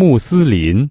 穆斯林。